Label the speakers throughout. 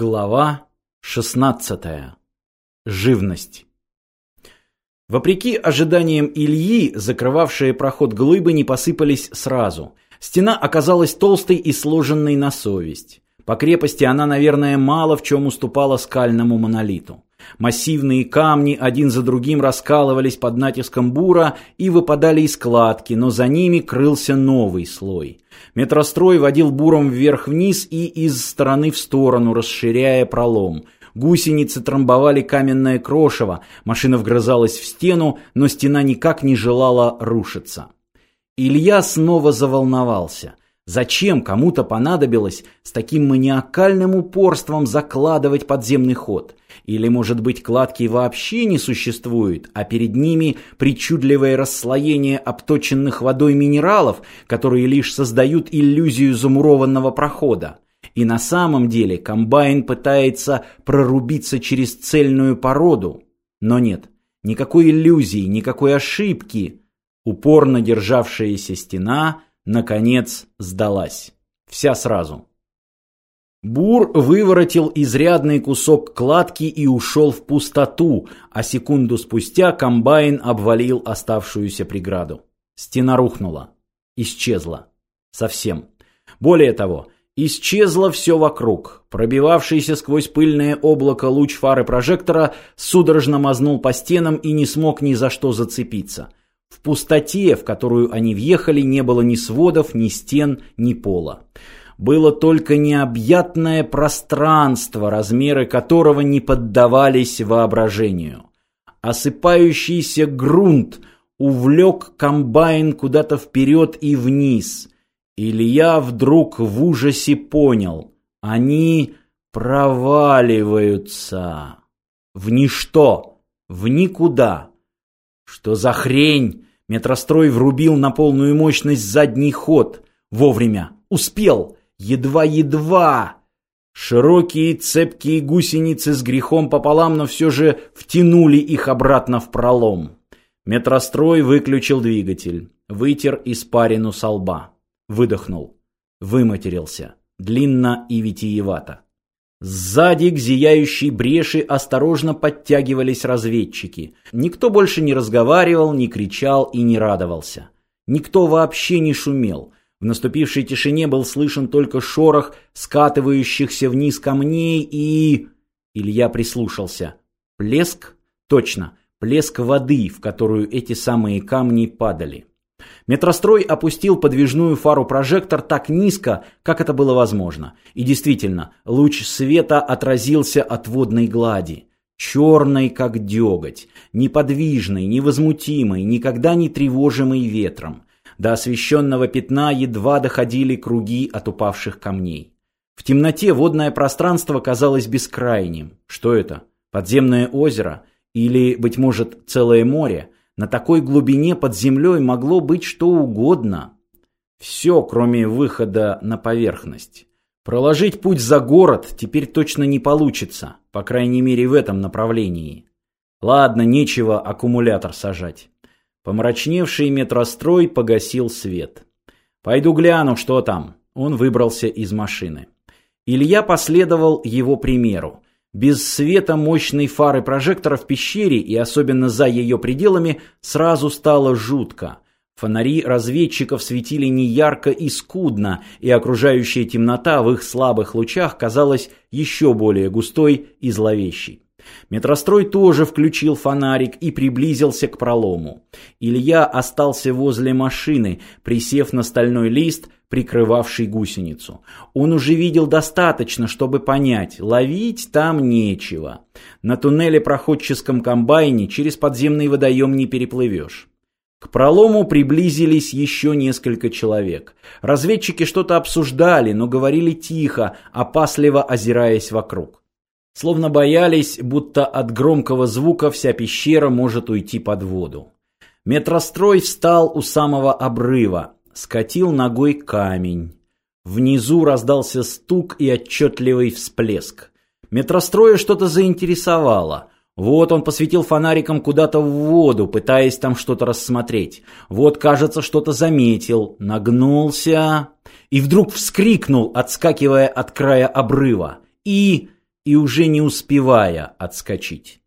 Speaker 1: Глава 16. Живность. Вопреки ожиданиям Ильи, закрывавшие проход глыбы не посыпались сразу. Стена оказалась толстой и сложенной на совесть. По крепости она, наверное, мало в чем уступала скальному монолиту. Массивные камни один за другим раскалывались под натиском бура и выпадали из кладки, но за ними крылся новый слой. Метрострой водил буром вверх-вниз и из стороны в сторону, расширяя пролом. Гусеницы трамбовали каменное крошево, машина вгрызалась в стену, но стена никак не желала рушиться. Илья снова заволновался. Зачем кому-то понадобилось с таким маниакальным упорством закладывать подземный ход? Или, может быть, кладки вообще не существует, а перед ними причудливое расслоение обточенных водой минералов, которые лишь создают иллюзию замурованного прохода? И на самом деле комбайн пытается прорубиться через цельную породу. Но нет, никакой иллюзии, никакой ошибки. Упорно державшаяся стена, наконец, сдалась. Вся сразу. Бур выворотил изрядный кусок кладки и ушел в пустоту, а секунду спустя комбайн обвалил оставшуюся преграду. Стена рухнула. Исчезла. Совсем. Более того, исчезло все вокруг. Пробивавшийся сквозь пыльное облако луч фары прожектора судорожно мазнул по стенам и не смог ни за что зацепиться. В пустоте, в которую они въехали, не было ни сводов, ни стен, ни пола было только необъятное пространство, размеры которого не поддавались воображению. Осыпающийся грунт увлек комбайн куда-то вперед и вниз. Илья вдруг в ужасе понял, они проваливаются в ничто, в никуда. Что за хрень? Метрострой врубил на полную мощность задний ход. Вовремя. Успел. Едва-едва! Широкие цепкие гусеницы с грехом пополам, но все же втянули их обратно в пролом. Метрострой выключил двигатель, вытер испарину со лба, выдохнул, выматерился, длинно и витиевато. Сзади к зияющей бреши осторожно подтягивались разведчики. Никто больше не разговаривал, не кричал и не радовался. Никто вообще не шумел. В наступившей тишине был слышен только шорох скатывающихся вниз камней и... Илья прислушался. Плеск? Точно, плеск воды, в которую эти самые камни падали. Метрострой опустил подвижную фару-прожектор так низко, как это было возможно. И действительно, луч света отразился от водной глади. Черной, как деготь, неподвижной, невозмутимой, никогда не тревожимой ветром. До освещенного пятна едва доходили круги от упавших камней. В темноте водное пространство казалось бескрайним. Что это? Подземное озеро? Или, быть может, целое море? На такой глубине под землей могло быть что угодно. Все, кроме выхода на поверхность. Проложить путь за город теперь точно не получится, по крайней мере в этом направлении. Ладно, нечего аккумулятор сажать. Помрачневший метрострой погасил свет. «Пойду гляну, что там». Он выбрался из машины. Илья последовал его примеру. Без света мощной фары прожектора в пещере и особенно за ее пределами сразу стало жутко. Фонари разведчиков светили неярко и скудно, и окружающая темнота в их слабых лучах казалась еще более густой и зловещей. Метрострой тоже включил фонарик и приблизился к пролому. Илья остался возле машины, присев на стальной лист, прикрывавший гусеницу. Он уже видел достаточно, чтобы понять, ловить там нечего. На туннеле проходческом комбайне через подземный водоем не переплывешь. К пролому приблизились еще несколько человек. Разведчики что-то обсуждали, но говорили тихо, опасливо озираясь вокруг. Словно боялись, будто от громкого звука вся пещера может уйти под воду. Метрострой встал у самого обрыва, скатил ногой камень. Внизу раздался стук и отчетливый всплеск. Метростроя что-то заинтересовало. Вот он посветил фонариком куда-то в воду, пытаясь там что-то рассмотреть. Вот, кажется, что-то заметил, нагнулся и вдруг вскрикнул, отскакивая от края обрыва. И и уже не успевая отскочить.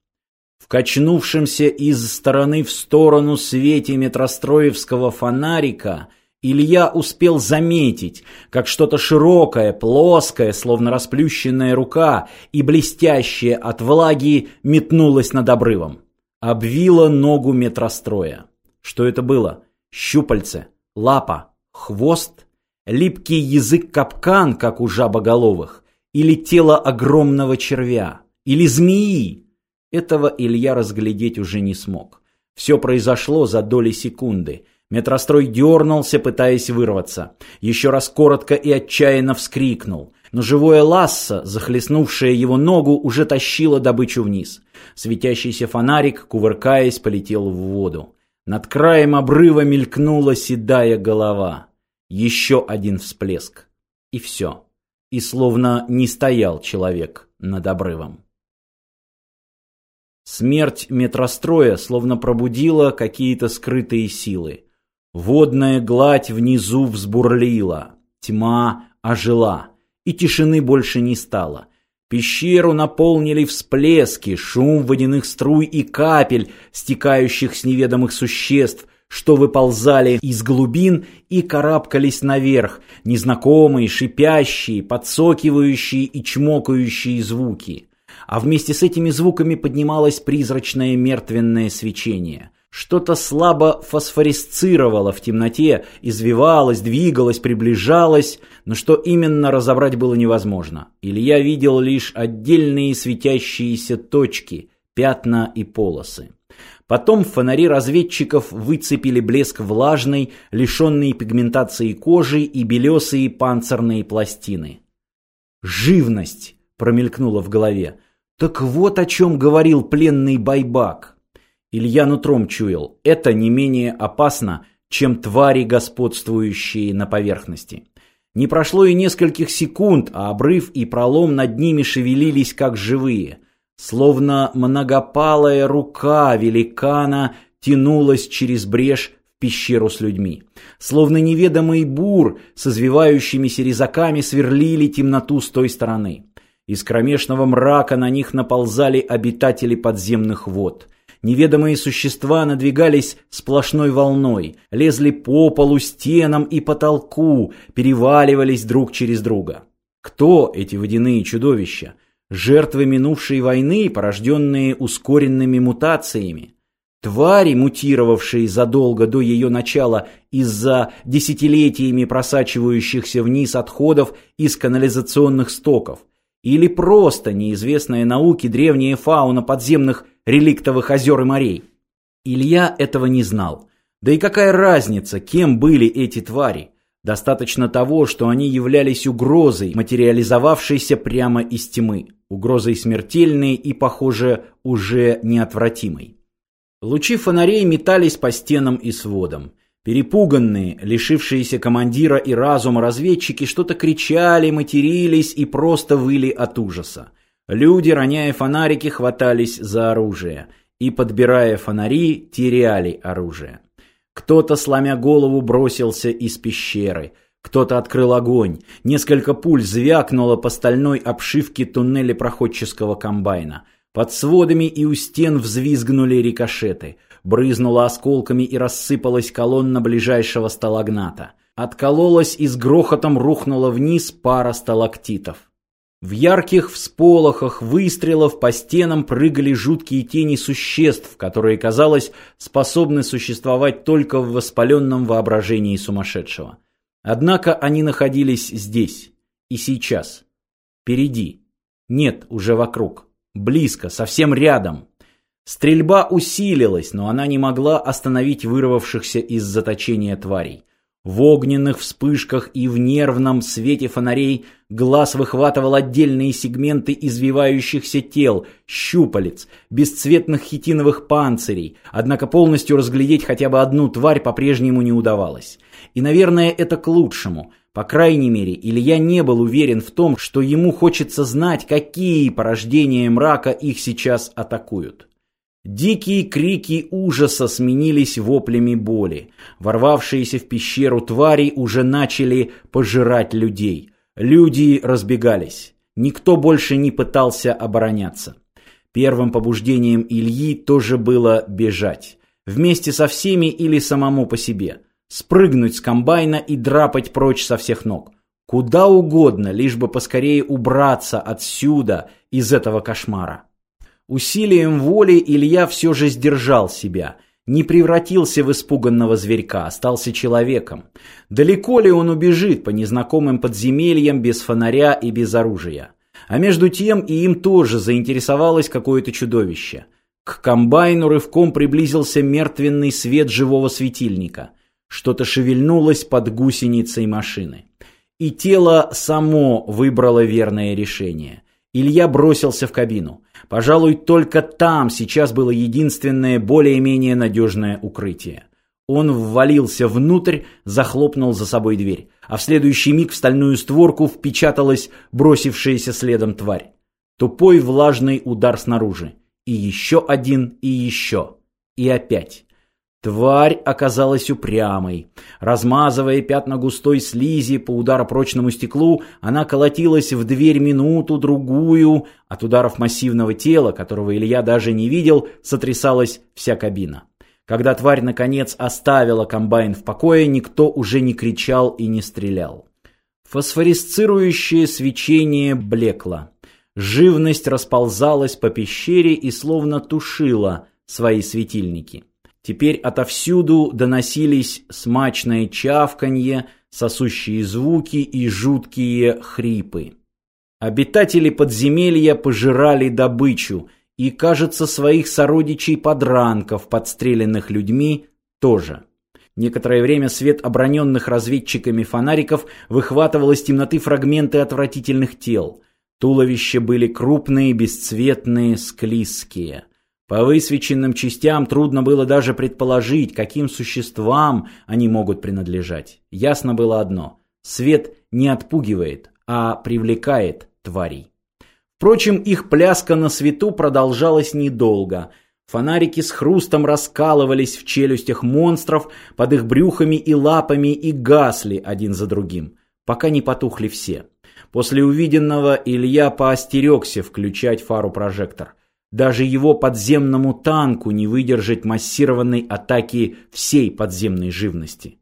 Speaker 1: В качнувшемся из стороны в сторону свете метростроевского фонарика Илья успел заметить, как что-то широкое, плоское, словно расплющенная рука и блестящее от влаги метнулось над обрывом. Обвило ногу метростроя. Что это было? Щупальце, лапа, хвост, липкий язык-капкан, как у жабоголовых, или тело огромного червя, или змеи. Этого Илья разглядеть уже не смог. Все произошло за доли секунды. Метрострой дернулся, пытаясь вырваться. Еще раз коротко и отчаянно вскрикнул. Но живое лассо, захлестнувшее его ногу, уже тащило добычу вниз. Светящийся фонарик, кувыркаясь, полетел в воду. Над краем обрыва мелькнула седая голова. Еще один всплеск. И все. И словно не стоял человек над обрывом. Смерть метростроя словно пробудила какие-то скрытые силы. Водная гладь внизу взбурлила, тьма ожила, и тишины больше не стало. Пещеру наполнили всплески, шум водяных струй и капель, стекающих с неведомых существ, что выползали из глубин и карабкались наверх, незнакомые, шипящие, подсокивающие и чмокающие звуки. А вместе с этими звуками поднималось призрачное мертвенное свечение. Что-то слабо фосфорисцировало в темноте, извивалось, двигалось, приближалось, но что именно разобрать было невозможно. Илья видел лишь отдельные светящиеся точки, пятна и полосы. Потом фонари разведчиков выцепили блеск влажной, лишенной пигментации кожи и белесые панцирные пластины. «Живность!» — промелькнуло в голове. «Так вот о чем говорил пленный байбак». Илья нутром чуял, это не менее опасно, чем твари, господствующие на поверхности. Не прошло и нескольких секунд, а обрыв и пролом над ними шевелились как живые. Словно многопалая рука великана тянулась через брешь в пещеру с людьми. Словно неведомый бур с извивающимися резаками сверлили темноту с той стороны. Из кромешного мрака на них наползали обитатели подземных вод. Неведомые существа надвигались сплошной волной, лезли по полу, стенам и потолку, переваливались друг через друга. Кто эти водяные чудовища? Жертвы минувшей войны, порожденные ускоренными мутациями? Твари, мутировавшие задолго до ее начала из-за десятилетиями просачивающихся вниз отходов из канализационных стоков? Или просто неизвестная науке древняя фауна подземных реликтовых озер и морей. Илья этого не знал. Да и какая разница, кем были эти твари? Достаточно того, что они являлись угрозой, материализовавшейся прямо из тьмы. Угрозой смертельной и, похоже, уже неотвратимой. Лучи фонарей метались по стенам и сводам. Перепуганные, лишившиеся командира и разума разведчики что-то кричали, матерились и просто выли от ужаса. Люди, роняя фонарики, хватались за оружие и, подбирая фонари, теряли оружие. Кто-то, сломя голову, бросился из пещеры. Кто-то открыл огонь. Несколько пуль звякнуло по стальной обшивке туннеля проходческого комбайна. Под сводами и у стен взвизгнули рикошеты. Брызнула осколками и рассыпалась колонна ближайшего сталагната. Откололась и с грохотом рухнула вниз пара сталактитов. В ярких всполохах выстрелов по стенам прыгали жуткие тени существ, которые, казалось, способны существовать только в воспаленном воображении сумасшедшего. Однако они находились здесь и сейчас. Впереди. Нет, уже вокруг. Близко, совсем рядом. Стрельба усилилась, но она не могла остановить вырвавшихся из заточения тварей. В огненных вспышках и в нервном свете фонарей глаз выхватывал отдельные сегменты извивающихся тел, щупалец, бесцветных хитиновых панцирей, однако полностью разглядеть хотя бы одну тварь по-прежнему не удавалось. И, наверное, это к лучшему. По крайней мере, Илья не был уверен в том, что ему хочется знать, какие порождения мрака их сейчас атакуют. Дикие крики ужаса сменились воплями боли. Ворвавшиеся в пещеру твари уже начали пожирать людей. Люди разбегались. Никто больше не пытался обороняться. Первым побуждением Ильи тоже было бежать. Вместе со всеми или самому по себе. Спрыгнуть с комбайна и драпать прочь со всех ног. Куда угодно, лишь бы поскорее убраться отсюда, из этого кошмара. Усилием воли Илья все же сдержал себя. Не превратился в испуганного зверька, остался человеком. Далеко ли он убежит по незнакомым подземельям без фонаря и без оружия? А между тем и им тоже заинтересовалось какое-то чудовище. К комбайну рывком приблизился мертвенный свет живого светильника. Что-то шевельнулось под гусеницей машины. И тело само выбрало верное решение. Илья бросился в кабину. Пожалуй, только там сейчас было единственное более-менее надежное укрытие. Он ввалился внутрь, захлопнул за собой дверь, а в следующий миг в стальную створку впечаталась бросившаяся следом тварь. Тупой влажный удар снаружи. И еще один, и еще. И опять. Тварь оказалась упрямой. Размазывая пятна густой слизи по ударопрочному стеклу, она колотилась в дверь минуту-другую. От ударов массивного тела, которого Илья даже не видел, сотрясалась вся кабина. Когда тварь, наконец, оставила комбайн в покое, никто уже не кричал и не стрелял. Фосфорисцирующее свечение блекло. Живность расползалась по пещере и словно тушила свои светильники. Теперь отовсюду доносились смачное чавканье, сосущие звуки и жуткие хрипы. Обитатели подземелья пожирали добычу, и, кажется, своих сородичей-подранков, подстреленных людьми, тоже. Некоторое время свет оброненных разведчиками фонариков выхватывал из темноты фрагменты отвратительных тел. Туловища были крупные, бесцветные, склизкие. По высвеченным частям трудно было даже предположить, каким существам они могут принадлежать. Ясно было одно – свет не отпугивает, а привлекает тварей. Впрочем, их пляска на свету продолжалась недолго. Фонарики с хрустом раскалывались в челюстях монстров под их брюхами и лапами и гасли один за другим, пока не потухли все. После увиденного Илья поостерегся включать фару-прожектор – даже его подземному танку не выдержать массированной атаки всей подземной живности.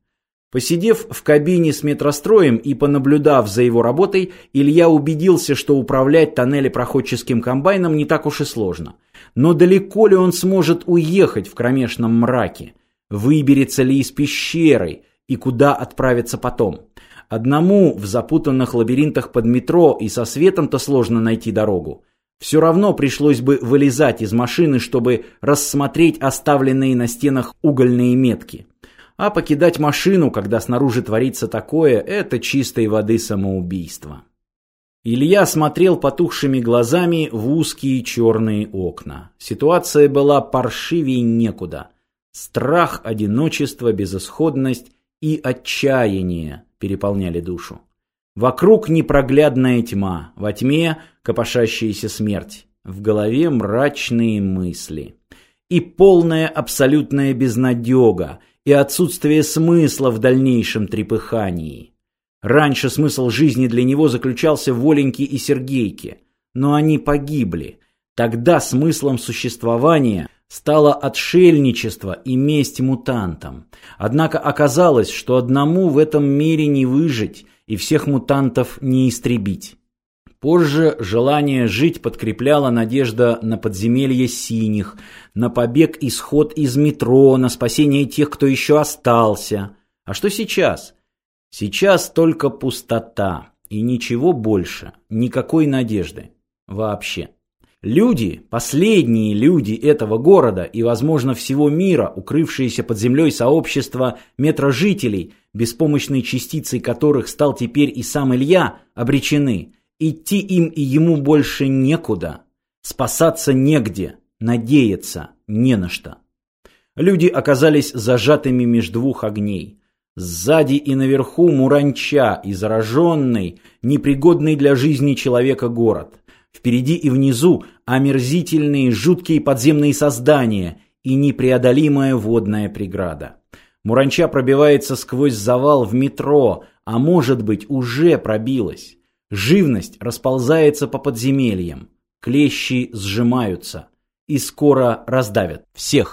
Speaker 1: Посидев в кабине с метростроем и понаблюдав за его работой, Илья убедился, что управлять тоннелепроходческим комбайном не так уж и сложно. Но далеко ли он сможет уехать в кромешном мраке? Выберется ли из пещеры и куда отправиться потом? Одному в запутанных лабиринтах под метро и со светом-то сложно найти дорогу. Все равно пришлось бы вылезать из машины, чтобы рассмотреть оставленные на стенах угольные метки. А покидать машину, когда снаружи творится такое, это чистой воды самоубийство. Илья смотрел потухшими глазами в узкие черные окна. Ситуация была паршивей некуда. Страх, одиночество, безысходность и отчаяние переполняли душу. Вокруг непроглядная тьма, во тьме копошащаяся смерть, в голове мрачные мысли. И полная абсолютная безнадега, и отсутствие смысла в дальнейшем трепыхании. Раньше смысл жизни для него заключался в Оленьке и Сергейке, но они погибли. Тогда смыслом существования стало отшельничество и месть мутантам. Однако оказалось, что одному в этом мире не выжить, и всех мутантов не истребить. Позже желание жить подкрепляло надежда на подземелье синих, на побег исход из метро, на спасение тех, кто еще остался. А что сейчас? Сейчас только пустота и ничего больше, никакой надежды. Вообще. Люди, последние люди этого города и, возможно, всего мира, укрывшиеся под землей сообщества метрожителей, беспомощной частицей которых стал теперь и сам Илья, обречены. Идти им и ему больше некуда. Спасаться негде, надеяться не на что. Люди оказались зажатыми между двух огней. Сзади и наверху Муранча и зараженный, непригодный для жизни человека город. Впереди и внизу омерзительные жуткие подземные создания и непреодолимая водная преграда. Муранча пробивается сквозь завал в метро, а может быть уже пробилась. Живность расползается по подземельям, клещи сжимаются и скоро раздавят всех.